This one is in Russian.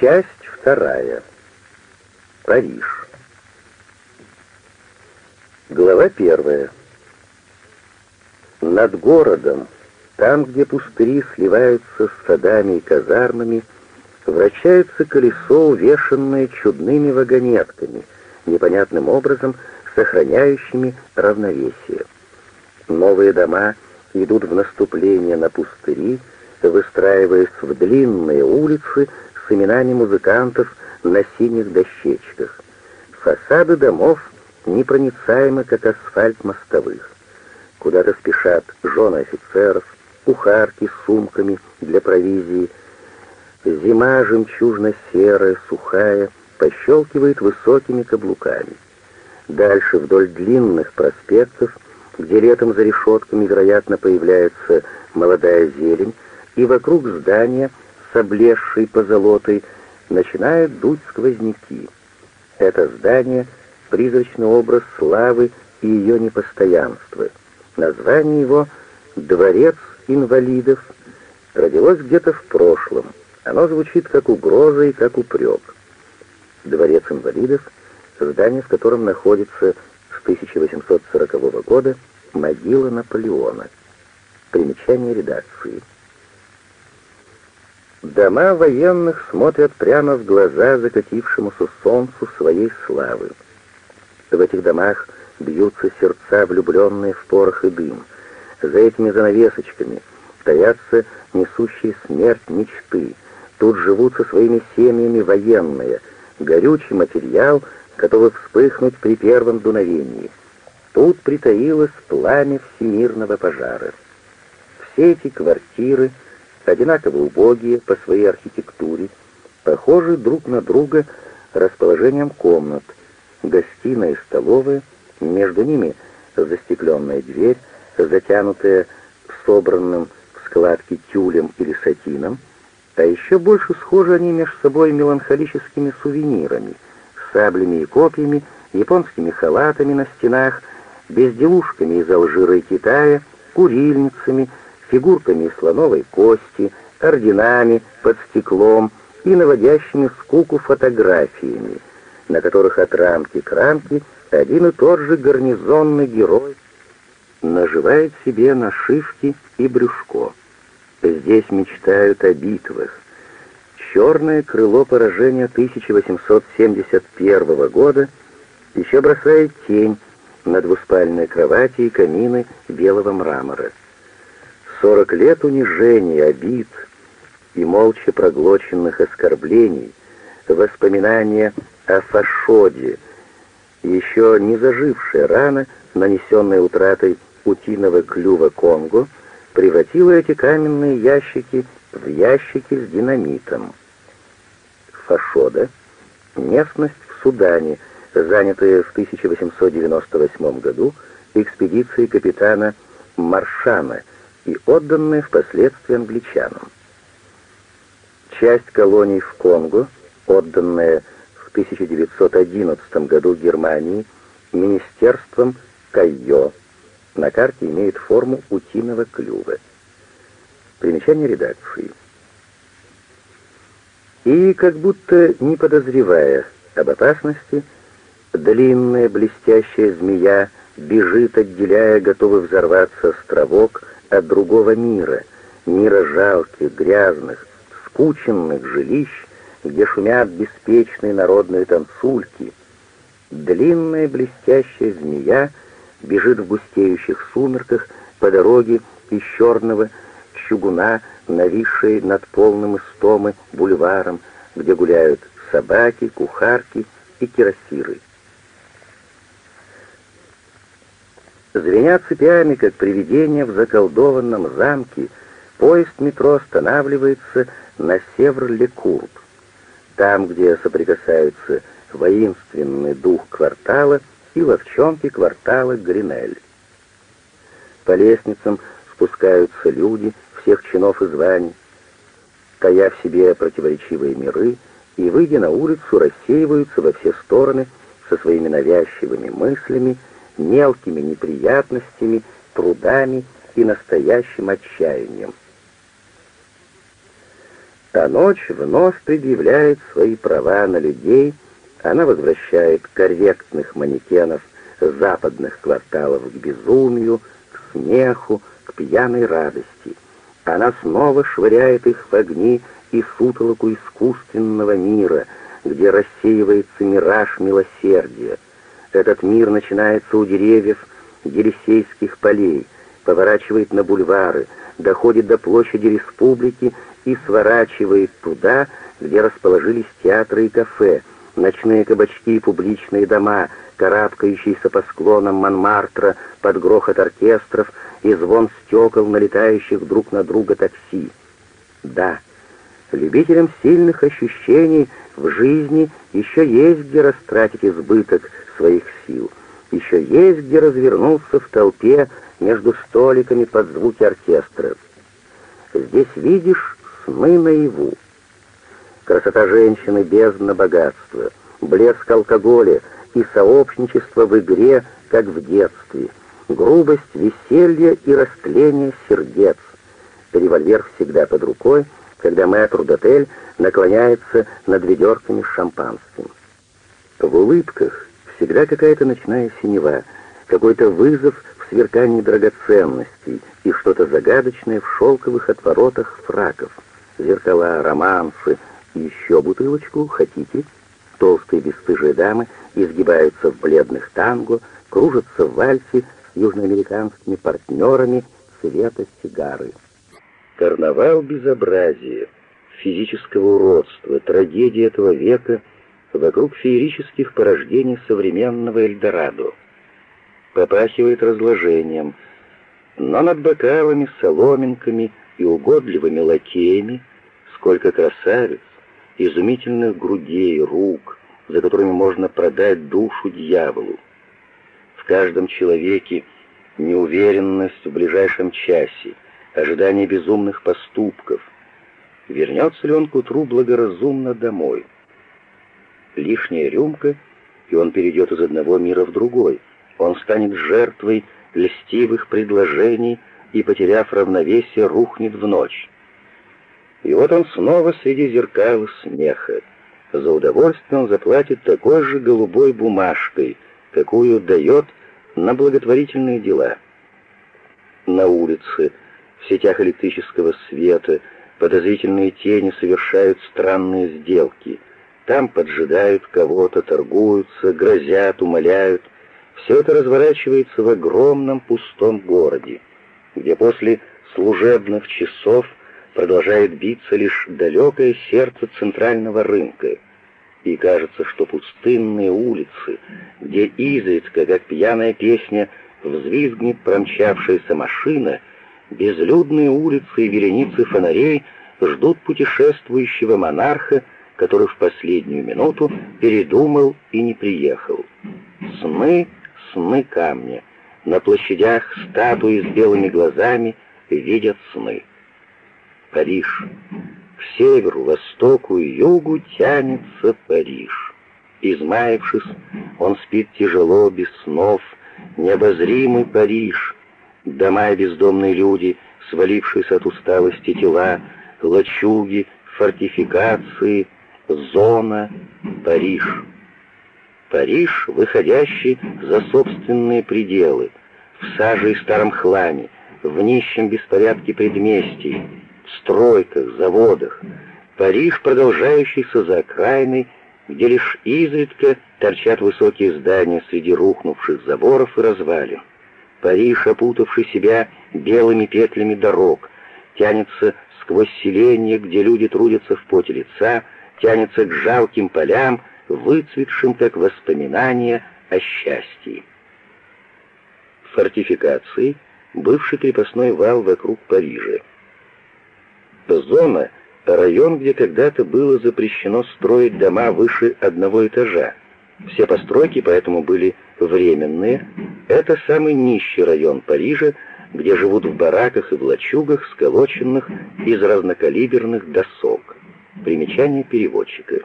Часть вторая. Париж. Глава первая. Над городом, там, где пустыри сливаются с садами и казармами, вращается колесо, увешанное чудными вагонетками, непонятным образом сохраняющими равновесие. Новые дома идут в наступление на пустыри, выстраиваясь в длинные улицы с именами музыкантов на синих дощечках. Фасады домов непроницаемы, как асфальт мостовых. Куда-то спешат жены офицеров, кухарки с сумками для провизии. Зима жемчужно-серая, сухая, пощелкивает высокими каблуками. Дальше вдоль длинных проспектов, где летом за решетками, вероятно, появляется молодая зелень, и вокруг здания с облезшей позолотой начинают дуть сквозняки. Это здание — призрачный образ славы и ее непостоянства. Название его «Дворец инвалидов» родилось где-то в прошлом. Оно звучит как угроза и как упрек. Дворец инвалидов — здание, в котором находится с 1840 года могила Наполеона. Примечание редакции. Дома военных смотрят прямо в глаза закатившемуся солнцу своей славы. В этих домах бьются сердца, влюбленные в порох и дым. За этими занавесочками таятся несущие смерть мечты. Тут живут со своими семьями военные, горючий материал, готовый вспыхнуть при первом дуновении. Тут притаилось пламя всемирного пожара. Все эти квартиры — одинаково убогие по своей архитектуре, похожи друг на друга расположением комнат, гостиная и столовая, между ними застекленная дверь, затянутая собранным в складки тюлем или сатином, а еще больше схожи они между собой меланхолическими сувенирами, саблями и копьями, японскими халатами на стенах, безделушками из Алжира и Китая, курильницами, фигурками слоновой кости, орденами под стеклом и наводящими скуку фотографиями, на которых от рамки к рамке один и тот же гарнизонный герой наживает себе нашивки и брюшко. Здесь мечтают о битвах. Черное крыло поражения 1871 года еще бросает тень на двуспальные кровати и камины белого мрамора. Сорок лет унижений, обид и молча проглоченных оскорблений, воспоминания о фашоде, еще не зажившая рана, нанесенная утратой утиного клюва Конго, превратила эти каменные ящики в ящики с динамитом. Фашода — местность в Судане, занятая в 1898 году экспедицией капитана Маршана — и отданные впоследствии англичанам. Часть колоний в Конго, отданная в 1911 году Германии министерством Кайо, на карте имеет форму утиного клюва. Примечание редакции. И, как будто не подозревая об опасности, длинная блестящая змея бежит, отделяя готовый взорваться островок от другого мира, мира жалких, грязных, скученных жилищ, где шумят беспечные народные танцульки. Длинная блестящая змея бежит в густеющих сумерках по дороге из черного чугуна, нависшей над полным истомы бульваром, где гуляют собаки, кухарки и кирасиры. Звеня цепями, как привидение в заколдованном замке, поезд метро останавливается на Севр-Лекурб, там, где соприкасаются воинственный дух квартала и ловчонки квартала Гринель. По лестницам спускаются люди всех чинов и званий, тая в себе противоречивые миры, и, выйдя на улицу, рассеиваются во все стороны со своими навязчивыми мыслями, мелкими неприятностями, трудами и настоящим отчаянием. А ночь вновь предъявляет свои права на людей, она возвращает корректных манекенов западных кварталов к безумию, к смеху, к пьяной радости. Она снова швыряет их в огни и сутолоку искусственного мира, где рассеивается мираж милосердия. Этот мир начинается у деревьев Елисейских полей, поворачивает на бульвары, доходит до площади республики и сворачивает туда, где расположились театры и кафе, ночные кабачки и публичные дома, карабкающиеся по склонам Монмартра под грохот оркестров и звон стекол, налетающих друг на друга такси. Да, любителям сильных ощущений в жизни еще есть где растратить избыток своих сил, еще есть где развернуться в толпе между столиками под звуки оркестра. Здесь видишь сны наяву. Красота женщины бездна богатства, блеск алкоголя и сообщничество в игре, как в детстве, грубость веселья и растление сердец. Револьвер всегда под рукой, когда мэтр Дотель наклоняется над ведерками с шампанским. В улыбках всегда какая-то ночная синева, какой-то вызов в сверкании драгоценностей и что-то загадочное в шелковых отворотах фраков. Зеркала, романсы, еще бутылочку, хотите? Толстые бесстыжие дамы изгибаются в бледных танго, кружатся в вальсе с южноамериканскими партнерами цвета сигары. Карнавал безобразия, физического уродства, трагедия этого века вокруг феерических порождений современного Эльдорадо. Попахивает разложением, но над бокалами, соломинками и угодливыми лакеями сколько красавиц, изумительных грудей, рук, за которыми можно продать душу дьяволу. В каждом человеке неуверенность в ближайшем часе, ожидание безумных поступков. Вернется ли он к утру благоразумно домой? Лишняя рюмка, и он перейдет из одного мира в другой. Он станет жертвой льстивых предложений и, потеряв равновесие, рухнет в ночь. И вот он снова среди зеркал смеха. За удовольствие он заплатит такой же голубой бумажкой, какую дает на благотворительные дела. На улице, в сетях электрического света, подозрительные тени совершают странные сделки. Там поджидают кого-то, торгуются, грозят, умоляют. Все это разворачивается в огромном пустом городе, где после служебных часов продолжает биться лишь далекое сердце центрального рынка. И кажется, что пустынные улицы, где изредка, как пьяная песня, взвизгнет промчавшаяся машина, безлюдные улицы и вереницы фонарей ждут путешествующего монарха, который в последнюю минуту передумал и не приехал. Сны, сны камня. На площадях статуи с белыми глазами видят сны. Париж. К северу, востоку и югу тянется Париж. Измаявшись, он спит тяжело, без снов, необозримый Париж. Дома и бездомные люди, свалившись от усталости тела, лачуги, фортификации, зона, Париж. Париж, выходящий за собственные пределы, в саже и старом хламе, в нищем беспорядке предместий, стройках, заводах. Париж, продолжающийся за окраиной, где лишь изредка торчат высокие здания среди рухнувших заборов и развалин. Париж, опутавший себя белыми петлями дорог, тянется сквозь селения, где люди трудятся в поте лица, тянется к жалким полям, выцветшим как воспоминания о счастье. Фортификации — бывший крепостной вал вокруг Парижа. Зона — район, где когда-то было запрещено строить дома выше одного этажа. Все постройки поэтому были временные. Это самый нищий район Парижа, где живут в бараках и в лачугах, сколоченных из разнокалиберных досок. Примечание переводчика.